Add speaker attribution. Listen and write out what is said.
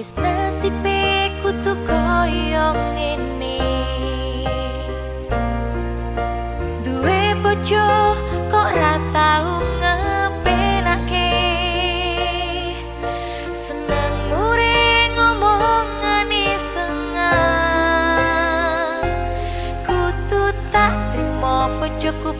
Speaker 1: Wis nasibe kutu koyo ngene. Duwe bojo kok ra tau ngepenake. Seneng mure ngomongan isengan Kutu tak trimo bojoku